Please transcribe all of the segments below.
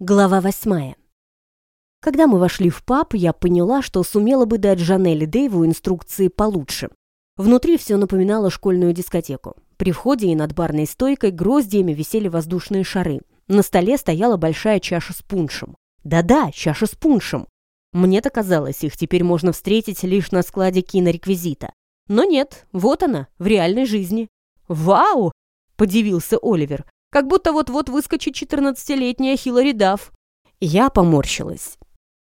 Глава восьмая. Когда мы вошли в паб, я поняла, что сумела бы дать Жанелле Дэйву инструкции получше. Внутри все напоминало школьную дискотеку. При входе и над барной стойкой гроздьями висели воздушные шары. На столе стояла большая чаша с пуншем. Да-да, чаша с пуншем. Мне-то казалось, их теперь можно встретить лишь на складе кинореквизита. Но нет, вот она, в реальной жизни. «Вау!» – подивился Оливер. Как будто вот-вот выскочит четырнадцатилетняя Хиллари Дафф. Я поморщилась.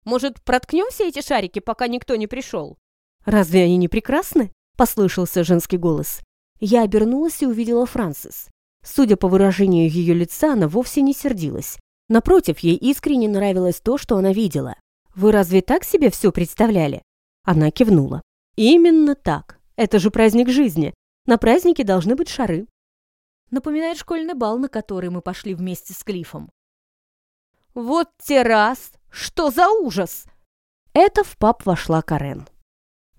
«Может, проткнем все эти шарики, пока никто не пришел?» «Разве они не прекрасны?» — послышался женский голос. Я обернулась и увидела Франсис. Судя по выражению ее лица, она вовсе не сердилась. Напротив, ей искренне нравилось то, что она видела. «Вы разве так себе все представляли?» Она кивнула. «Именно так. Это же праздник жизни. На празднике должны быть шары. Напоминает школьный бал, на который мы пошли вместе с Клифом. «Вот террас! Что за ужас!» Это в паб вошла Карен.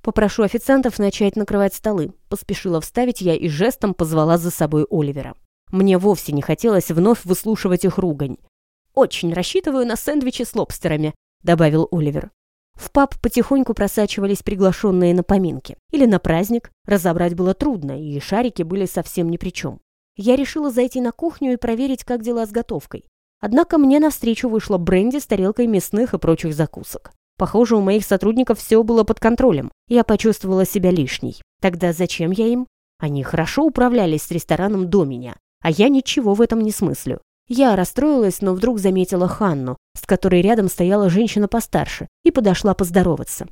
«Попрошу официантов начать накрывать столы», — поспешила вставить я и жестом позвала за собой Оливера. Мне вовсе не хотелось вновь выслушивать их ругань. «Очень рассчитываю на сэндвичи с лобстерами», — добавил Оливер. В паб потихоньку просачивались приглашенные на поминки. Или на праздник. Разобрать было трудно, и шарики были совсем ни при чем я решила зайти на кухню и проверить, как дела с готовкой. Однако мне навстречу вышла Бренди с тарелкой мясных и прочих закусок. Похоже, у моих сотрудников все было под контролем. Я почувствовала себя лишней. Тогда зачем я им? Они хорошо управлялись с рестораном до меня, а я ничего в этом не смыслю. Я расстроилась, но вдруг заметила Ханну, с которой рядом стояла женщина постарше, и подошла поздороваться.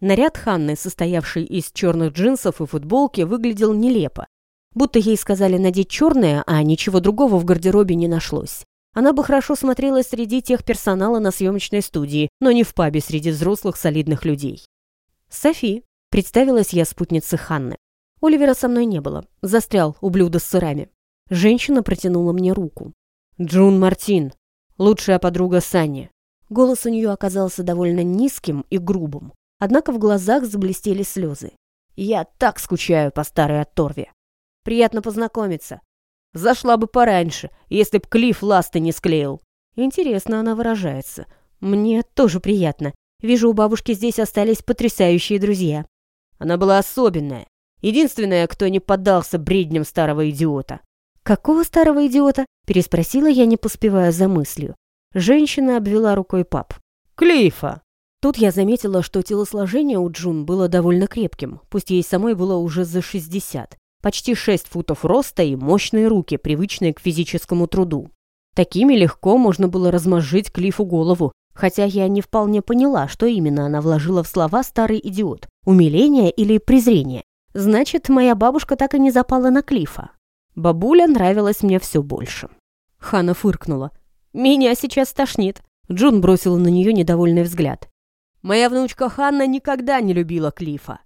Наряд Ханны, состоявший из черных джинсов и футболки, выглядел нелепо, Будто ей сказали надеть черное, а ничего другого в гардеробе не нашлось. Она бы хорошо смотрелась среди тех персонала на съемочной студии, но не в пабе среди взрослых солидных людей. «Софи», — представилась я спутнице Ханны. Оливера со мной не было. Застрял у блюда с сырами. Женщина протянула мне руку. «Джун Мартин, лучшая подруга Санни». Голос у нее оказался довольно низким и грубым, однако в глазах заблестели слезы. «Я так скучаю по старой отторве. Приятно познакомиться. Зашла бы пораньше, если б Клифф ласты не склеил. Интересно она выражается. Мне тоже приятно. Вижу, у бабушки здесь остались потрясающие друзья. Она была особенная. Единственная, кто не поддался бредням старого идиота. «Какого старого идиота?» – переспросила я, не поспевая за мыслью. Женщина обвела рукой пап. «Клифа!» Тут я заметила, что телосложение у Джун было довольно крепким, пусть ей самой было уже за 60. Почти 6 футов роста и мощные руки, привычные к физическому труду. Такими легко можно было размозжить Клифу голову, хотя я не вполне поняла, что именно она вложила в слова «старый идиот» – умиление или презрение. Значит, моя бабушка так и не запала на Клифа. Бабуля нравилась мне все больше. Хана фыркнула. «Меня сейчас тошнит». Джун бросила на нее недовольный взгляд. «Моя внучка Ханна никогда не любила Клифа».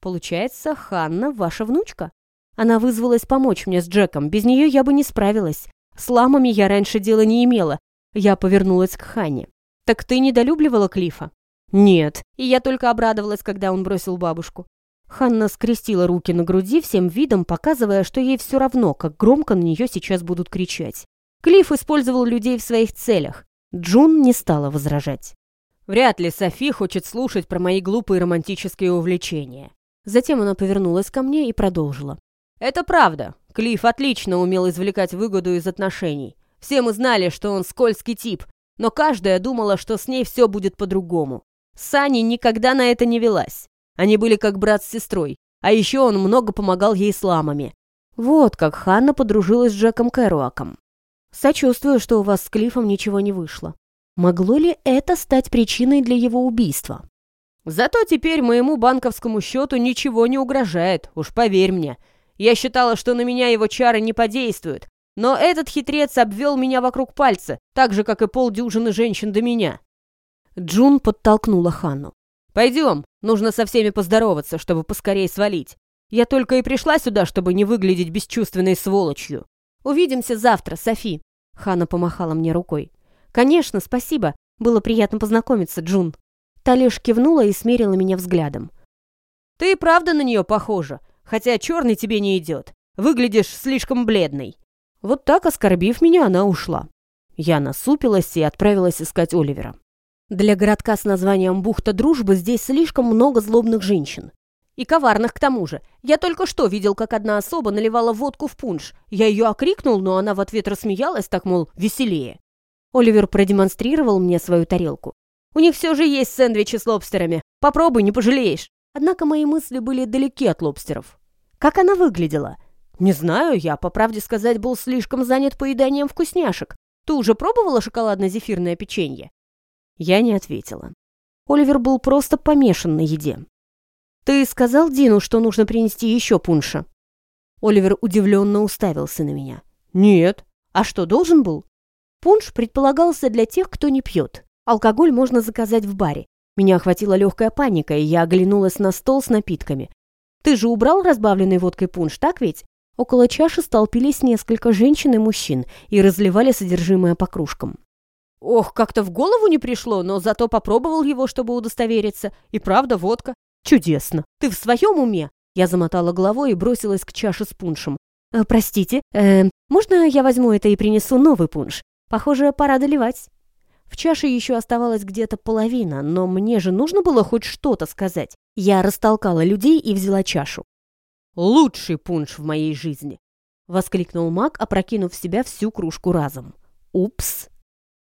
«Получается, Ханна ваша внучка?» Она вызвалась помочь мне с Джеком, без нее я бы не справилась. С ламами я раньше дела не имела. Я повернулась к Ханне. «Так ты недолюбливала Клифа?» «Нет». И я только обрадовалась, когда он бросил бабушку. Ханна скрестила руки на груди, всем видом показывая, что ей все равно, как громко на нее сейчас будут кричать. Клифф использовал людей в своих целях. Джун не стала возражать. «Вряд ли Софи хочет слушать про мои глупые романтические увлечения». Затем она повернулась ко мне и продолжила. Это правда. Клифф отлично умел извлекать выгоду из отношений. Все мы знали, что он скользкий тип, но каждая думала, что с ней все будет по-другому. Сани никогда на это не велась. Они были как брат с сестрой, а еще он много помогал ей с ламами. Вот как Ханна подружилась с Джеком Кэруаком. Сочувствую, что у вас с Клиффом ничего не вышло. Могло ли это стать причиной для его убийства? Зато теперь моему банковскому счету ничего не угрожает, уж поверь мне. Я считала, что на меня его чары не подействуют, но этот хитрец обвел меня вокруг пальца, так же, как и полдюжины женщин до меня. Джун подтолкнула Ханну. «Пойдем, нужно со всеми поздороваться, чтобы поскорее свалить. Я только и пришла сюда, чтобы не выглядеть бесчувственной сволочью. Увидимся завтра, Софи». Ханна помахала мне рукой. «Конечно, спасибо. Было приятно познакомиться, Джун». Та кивнула и смерила меня взглядом. «Ты и правда на нее похожа хотя черный тебе не идет. Выглядишь слишком бледной». Вот так, оскорбив меня, она ушла. Я насупилась и отправилась искать Оливера. Для городка с названием «Бухта Дружбы» здесь слишком много злобных женщин. И коварных к тому же. Я только что видел, как одна особа наливала водку в пунш. Я ее окрикнул, но она в ответ рассмеялась, так, мол, веселее. Оливер продемонстрировал мне свою тарелку. «У них все же есть сэндвичи с лобстерами. Попробуй, не пожалеешь». Однако мои мысли были далеки от лобстеров. Как она выглядела? Не знаю, я, по правде сказать, был слишком занят поеданием вкусняшек. Ты уже пробовала шоколадно-зефирное печенье? Я не ответила. Оливер был просто помешан на еде. «Ты сказал Дину, что нужно принести еще пунша?» Оливер удивленно уставился на меня. «Нет. А что, должен был?» Пунш предполагался для тех, кто не пьет. Алкоголь можно заказать в баре. Меня охватила легкая паника, и я оглянулась на стол с напитками. «Ты же убрал разбавленный водкой пунш, так ведь?» Около чаши столпились несколько женщин и мужчин и разливали содержимое по кружкам. Ох, как-то в голову не пришло, но зато попробовал его, чтобы удостовериться. И правда, водка. Чудесно. Ты в своем уме? Я замотала головой и бросилась к чаше с пуншем. «Э, «Простите, э, можно я возьму это и принесу новый пунш? Похоже, пора доливать». В чаше еще оставалась где-то половина, но мне же нужно было хоть что-то сказать. Я растолкала людей и взяла чашу. «Лучший пунш в моей жизни!» — воскликнул маг, опрокинув в себя всю кружку разом. «Упс!»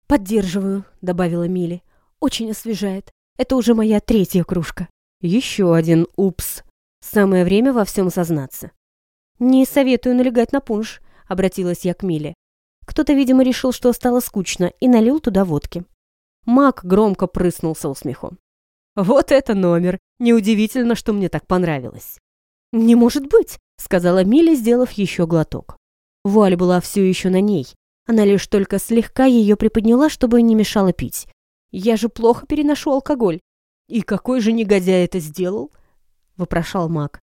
«Поддерживаю», — добавила Милли. «Очень освежает. Это уже моя третья кружка». «Еще один упс. Самое время во всем сознаться». «Не советую налегать на пунш», — обратилась я к Миле. Кто-то, видимо, решил, что стало скучно, и налил туда водки. Мак громко прыснул со усмехом. «Вот это номер! Неудивительно, что мне так понравилось!» «Не может быть!» — сказала Миля, сделав еще глоток. Вуаль была все еще на ней, она лишь только слегка ее приподняла, чтобы не мешало пить. «Я же плохо переношу алкоголь». «И какой же негодяй это сделал?» — вопрошал маг.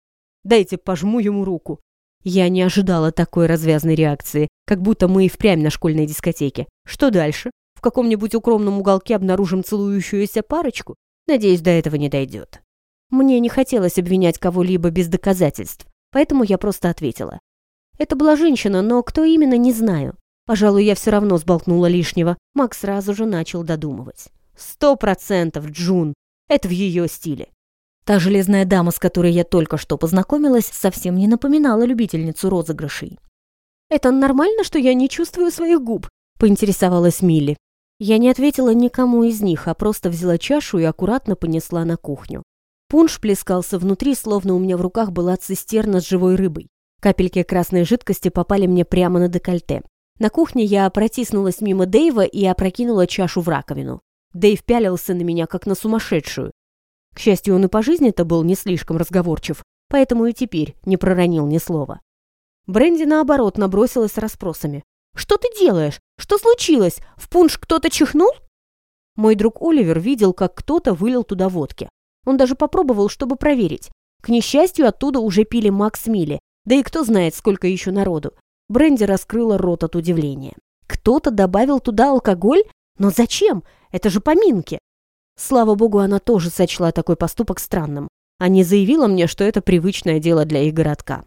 «Дайте пожму ему руку». Я не ожидала такой развязной реакции, как будто мы и впрямь на школьной дискотеке. Что дальше? В каком-нибудь укромном уголке обнаружим целующуюся парочку? Надеюсь, до этого не дойдет. Мне не хотелось обвинять кого-либо без доказательств, поэтому я просто ответила. Это была женщина, но кто именно, не знаю. Пожалуй, я все равно сболтнула лишнего. Макс сразу же начал додумывать. Сто процентов, Джун. Это в ее стиле. Та железная дама, с которой я только что познакомилась, совсем не напоминала любительницу розыгрышей. «Это нормально, что я не чувствую своих губ?» — поинтересовалась Милли. Я не ответила никому из них, а просто взяла чашу и аккуратно понесла на кухню. Пунш плескался внутри, словно у меня в руках была цистерна с живой рыбой. Капельки красной жидкости попали мне прямо на декольте. На кухне я протиснулась мимо Дэйва и опрокинула чашу в раковину. Дэйв пялился на меня, как на сумасшедшую. К счастью, он и по жизни-то был не слишком разговорчив, поэтому и теперь не проронил ни слова. Бренди, наоборот, набросилась с расспросами. «Что ты делаешь? Что случилось? В пунш кто-то чихнул?» Мой друг Оливер видел, как кто-то вылил туда водки. Он даже попробовал, чтобы проверить. К несчастью, оттуда уже пили Макс Милли, да и кто знает, сколько еще народу. Бренди раскрыла рот от удивления. Кто-то добавил туда алкоголь? Но зачем? Это же поминки. Слава богу, она тоже сочла такой поступок странным, а не заявила мне, что это привычное дело для их городка.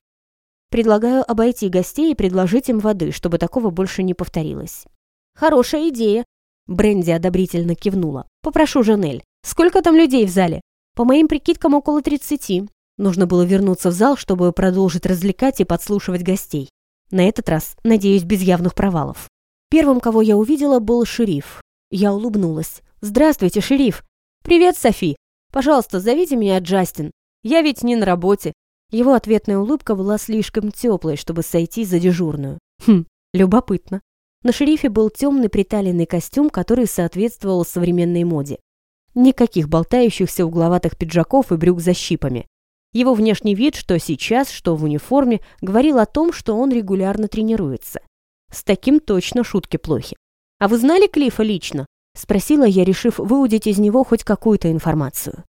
Предлагаю обойти гостей и предложить им воды, чтобы такого больше не повторилось. Хорошая идея. Бренди одобрительно кивнула. Попрошу Жанель. Сколько там людей в зале? По моим прикидкам, около тридцати. Нужно было вернуться в зал, чтобы продолжить развлекать и подслушивать гостей. На этот раз, надеюсь, без явных провалов. Первым, кого я увидела, был шериф. Я улыбнулась. «Здравствуйте, шериф!» «Привет, Софи! Пожалуйста, зовите меня Джастин. Я ведь не на работе». Его ответная улыбка была слишком теплой, чтобы сойти за дежурную. Хм, любопытно. На шерифе был темный приталенный костюм, который соответствовал современной моде. Никаких болтающихся угловатых пиджаков и брюк за щипами. Его внешний вид, что сейчас, что в униформе, говорил о том, что он регулярно тренируется. С таким точно шутки плохи. «А вы знали Клифа лично?» – спросила я, решив выудить из него хоть какую-то информацию.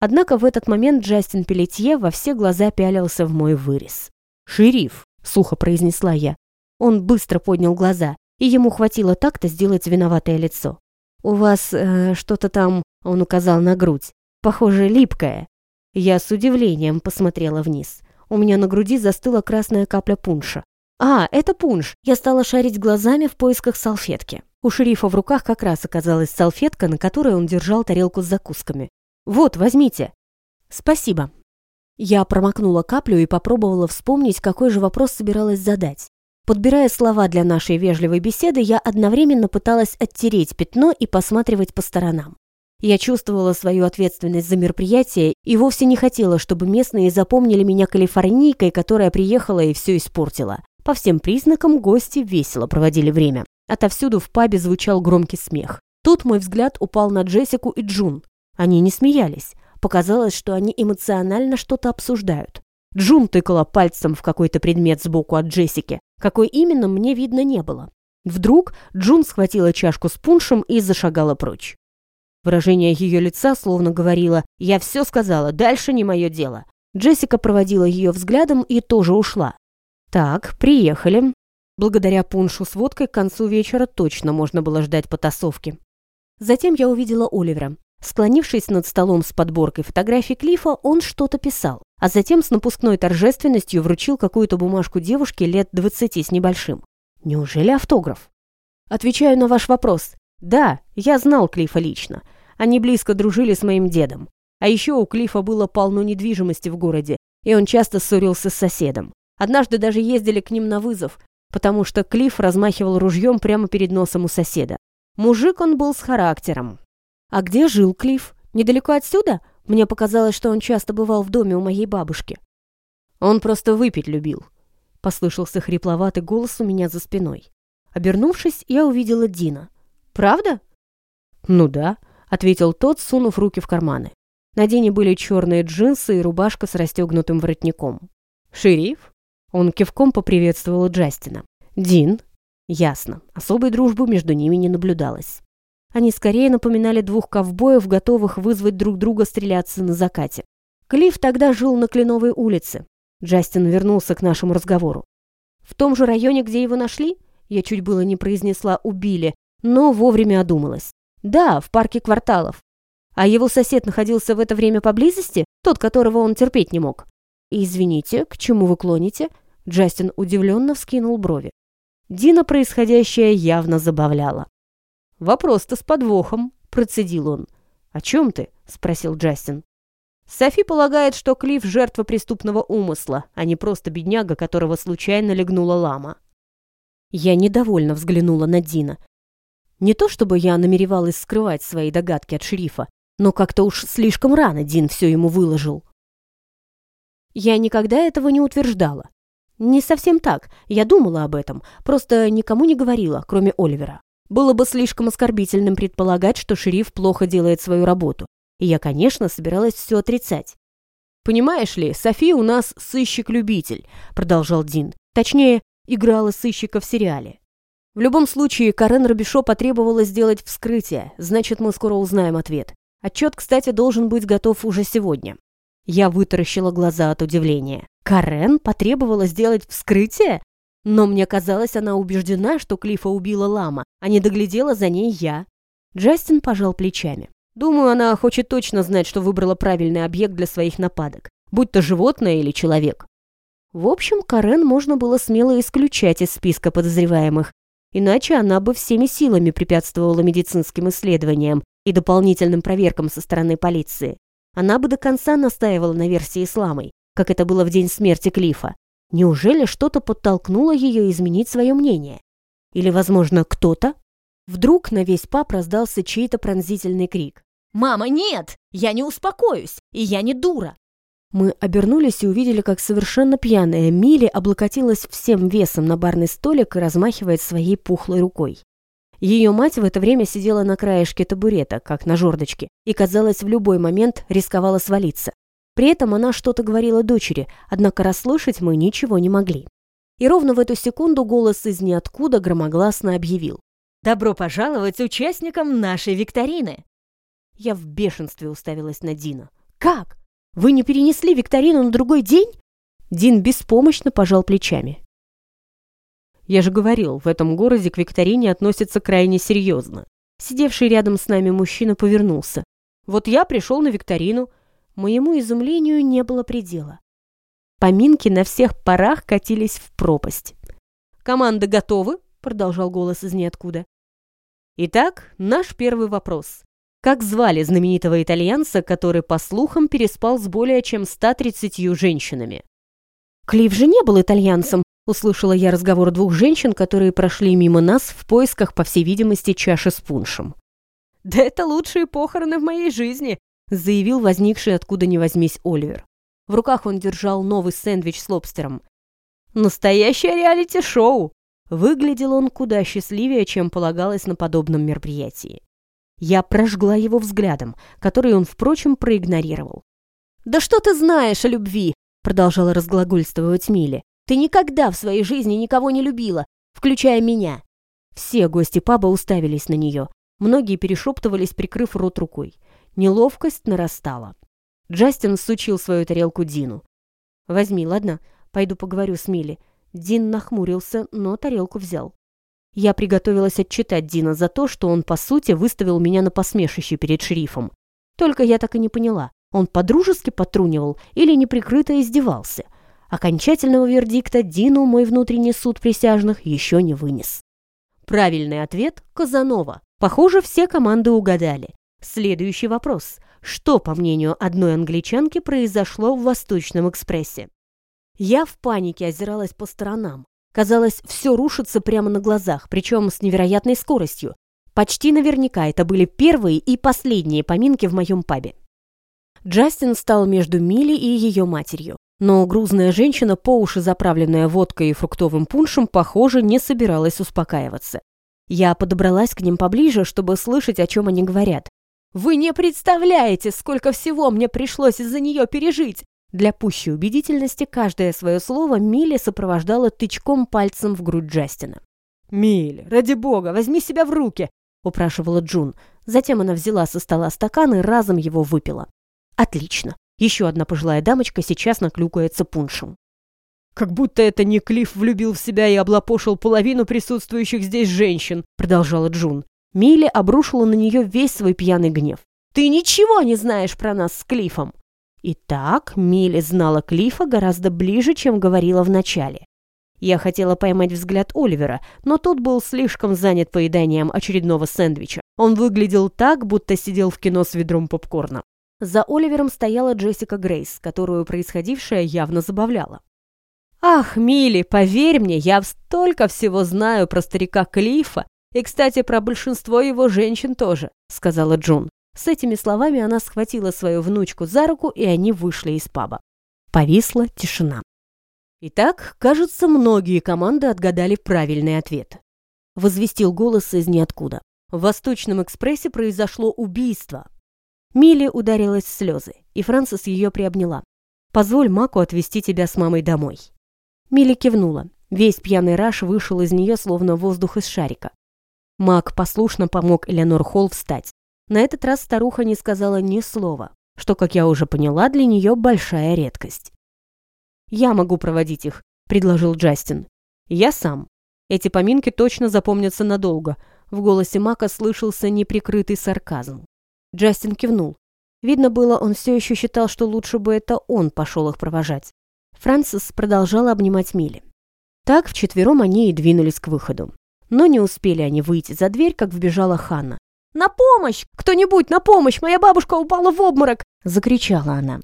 Однако в этот момент Джастин Пелетье во все глаза пялился в мой вырез. «Шериф», – сухо произнесла я. Он быстро поднял глаза, и ему хватило так-то сделать виноватое лицо. «У вас э, что-то там...» – он указал на грудь. «Похоже, липкое». Я с удивлением посмотрела вниз. У меня на груди застыла красная капля пунша. «А, это пунш!» Я стала шарить глазами в поисках салфетки. У шерифа в руках как раз оказалась салфетка, на которой он держал тарелку с закусками. «Вот, возьмите». «Спасибо». Я промокнула каплю и попробовала вспомнить, какой же вопрос собиралась задать. Подбирая слова для нашей вежливой беседы, я одновременно пыталась оттереть пятно и посматривать по сторонам. Я чувствовала свою ответственность за мероприятие и вовсе не хотела, чтобы местные запомнили меня калифорнийкой, которая приехала и все испортила. По всем признакам гости весело проводили время. Отовсюду в пабе звучал громкий смех. Тут мой взгляд упал на Джессику и Джун. Они не смеялись. Показалось, что они эмоционально что-то обсуждают. Джун тыкала пальцем в какой-то предмет сбоку от Джессики. Какой именно, мне видно не было. Вдруг Джун схватила чашку с пуншем и зашагала прочь. Выражение ее лица словно говорило «Я все сказала, дальше не мое дело». Джессика проводила ее взглядом и тоже ушла. «Так, приехали». Благодаря пуншу с водкой к концу вечера точно можно было ждать потасовки. Затем я увидела Оливера. Склонившись над столом с подборкой фотографий Клифа, он что-то писал, а затем с напускной торжественностью вручил какую-то бумажку девушке лет двадцати с небольшим. Неужели автограф? Отвечаю на ваш вопрос. Да, я знал Клифа лично. Они близко дружили с моим дедом. А еще у Клифа было полно недвижимости в городе, и он часто ссорился с соседом. Однажды даже ездили к ним на вызов, потому что Клифф размахивал ружьем прямо перед носом у соседа. Мужик он был с характером. А где жил Клифф? Недалеко отсюда? Мне показалось, что он часто бывал в доме у моей бабушки. Он просто выпить любил. Послышался хрипловатый голос у меня за спиной. Обернувшись, я увидела Дина. «Правда?» «Ну да», — ответил тот, сунув руки в карманы. На Дине были черные джинсы и рубашка с расстегнутым воротником. «Шериф?» Он кивком поприветствовал Джастина. «Дин?» Ясно, особой дружбы между ними не наблюдалось. Они скорее напоминали двух ковбоев, готовых вызвать друг друга стреляться на закате. Клифф тогда жил на Кленовой улице. Джастин вернулся к нашему разговору. В том же районе, где его нашли, я чуть было не произнесла «убили», но вовремя одумалась. Да, в парке кварталов. А его сосед находился в это время поблизости, тот, которого он терпеть не мог. «Извините, к чему вы клоните?» Джастин удивленно вскинул брови. Дина происходящее явно забавляло. «Вопрос-то с подвохом», — процедил он. «О чем ты?» — спросил Джастин. Софи полагает, что Клифф — жертва преступного умысла, а не просто бедняга, которого случайно легнула лама. Я недовольно взглянула на Дина. Не то чтобы я намеревалась скрывать свои догадки от шерифа, но как-то уж слишком рано Дин все ему выложил. Я никогда этого не утверждала. Не совсем так. Я думала об этом, просто никому не говорила, кроме Оливера. Было бы слишком оскорбительным предполагать, что шериф плохо делает свою работу. И я, конечно, собиралась все отрицать. «Понимаешь ли, София у нас сыщик-любитель», — продолжал Дин. Точнее, играла сыщика в сериале. В любом случае, Карен Робишо потребовала сделать вскрытие, значит, мы скоро узнаем ответ. Отчет, кстати, должен быть готов уже сегодня. Я вытаращила глаза от удивления. Карен потребовала сделать вскрытие? Но мне казалось, она убеждена, что Клифа убила лама, а не доглядела за ней я. Джастин пожал плечами. Думаю, она хочет точно знать, что выбрала правильный объект для своих нападок, будь то животное или человек. В общем, Карен можно было смело исключать из списка подозреваемых, иначе она бы всеми силами препятствовала медицинским исследованиям и дополнительным проверкам со стороны полиции. Она бы до конца настаивала на версии исламой, как это было в день смерти Клифа. Неужели что-то подтолкнуло ее изменить свое мнение? Или, возможно, кто-то? Вдруг на весь пап раздался чей-то пронзительный крик. «Мама, нет! Я не успокоюсь! И я не дура!» Мы обернулись и увидели, как совершенно пьяная Милли облокотилась всем весом на барный столик и размахивает своей пухлой рукой. Ее мать в это время сидела на краешке табурета, как на жердочке, и, казалось, в любой момент рисковала свалиться. При этом она что-то говорила дочери, однако расслышать мы ничего не могли. И ровно в эту секунду голос из ниоткуда громогласно объявил. «Добро пожаловать участникам нашей викторины!» Я в бешенстве уставилась на Дина. «Как? Вы не перенесли викторину на другой день?» Дин беспомощно пожал плечами. Я же говорил, в этом городе к викторине относятся крайне серьезно. Сидевший рядом с нами мужчина повернулся. Вот я пришел на викторину. Моему изумлению не было предела. Поминки на всех парах катились в пропасть. «Команда готовы?» — продолжал голос из ниоткуда. Итак, наш первый вопрос. Как звали знаменитого итальянца, который, по слухам, переспал с более чем 130 женщинами? Клифф же не был итальянцем, услышала я разговор двух женщин, которые прошли мимо нас в поисках, по всей видимости, чаши с пуншем. «Да это лучшие похороны в моей жизни», заявил возникший откуда ни возьмись Оливер. В руках он держал новый сэндвич с лобстером. «Настоящее реалити-шоу!» Выглядел он куда счастливее, чем полагалось на подобном мероприятии. Я прожгла его взглядом, который он, впрочем, проигнорировал. «Да что ты знаешь о любви?» продолжала разглагольствовать Милли. «Ты никогда в своей жизни никого не любила, включая меня». Все гости паба уставились на нее. Многие перешептывались, прикрыв рот рукой. Неловкость нарастала. Джастин сучил свою тарелку Дину. «Возьми, ладно? Пойду поговорю с Милли». Дин нахмурился, но тарелку взял. Я приготовилась отчитать Дина за то, что он, по сути, выставил меня на посмешище перед шерифом. Только я так и не поняла, он подружески потрунивал или неприкрыто издевался. Окончательного вердикта Дину мой внутренний суд присяжных еще не вынес. Правильный ответ – Казанова. Похоже, все команды угадали. Следующий вопрос. Что, по мнению одной англичанки, произошло в Восточном экспрессе? Я в панике озиралась по сторонам. Казалось, все рушится прямо на глазах, причем с невероятной скоростью. Почти наверняка это были первые и последние поминки в моем пабе. Джастин стал между Милли и ее матерью. Но грузная женщина, по уши заправленная водкой и фруктовым пуншем, похоже, не собиралась успокаиваться. Я подобралась к ним поближе, чтобы слышать, о чем они говорят. «Вы не представляете, сколько всего мне пришлось из-за нее пережить!» Для пущей убедительности каждое свое слово Милли сопровождала тычком пальцем в грудь Джастина. «Милли, ради бога, возьми себя в руки!» – упрашивала Джун. Затем она взяла со стола стакан и разом его выпила. «Отлично. Еще одна пожилая дамочка сейчас наклюкается пуншем». «Как будто это не Клифф влюбил в себя и облапошил половину присутствующих здесь женщин», – продолжала Джун. Милли обрушила на нее весь свой пьяный гнев. «Ты ничего не знаешь про нас с Клиффом!» Итак, Милли знала Клиффа гораздо ближе, чем говорила вначале. Я хотела поймать взгляд Оливера, но тот был слишком занят поеданием очередного сэндвича. Он выглядел так, будто сидел в кино с ведром попкорна. За Оливером стояла Джессика Грейс, которую происходившее явно забавляло. «Ах, Милли, поверь мне, я столько всего знаю про старика Клиффа и, кстати, про большинство его женщин тоже», — сказала Джун. С этими словами она схватила свою внучку за руку, и они вышли из паба. Повисла тишина. Итак, кажется, многие команды отгадали правильный ответ. Возвестил голос из ниоткуда. В Восточном экспрессе произошло убийство. Милли ударилась в слезы, и Фрэнсис ее приобняла. «Позволь Маку отвезти тебя с мамой домой». Милли кивнула. Весь пьяный раш вышел из нее, словно воздух из шарика. Мак послушно помог Элеонор Холл встать. На этот раз старуха не сказала ни слова, что, как я уже поняла, для нее большая редкость. «Я могу проводить их», — предложил Джастин. «Я сам. Эти поминки точно запомнятся надолго». В голосе Мака слышался неприкрытый сарказм. Джастин кивнул. Видно было, он все еще считал, что лучше бы это он пошел их провожать. Фрэнсис продолжала обнимать Милли. Так вчетвером они и двинулись к выходу. Но не успели они выйти за дверь, как вбежала Ханна. «На помощь! Кто-нибудь, на помощь! Моя бабушка упала в обморок!» – закричала она.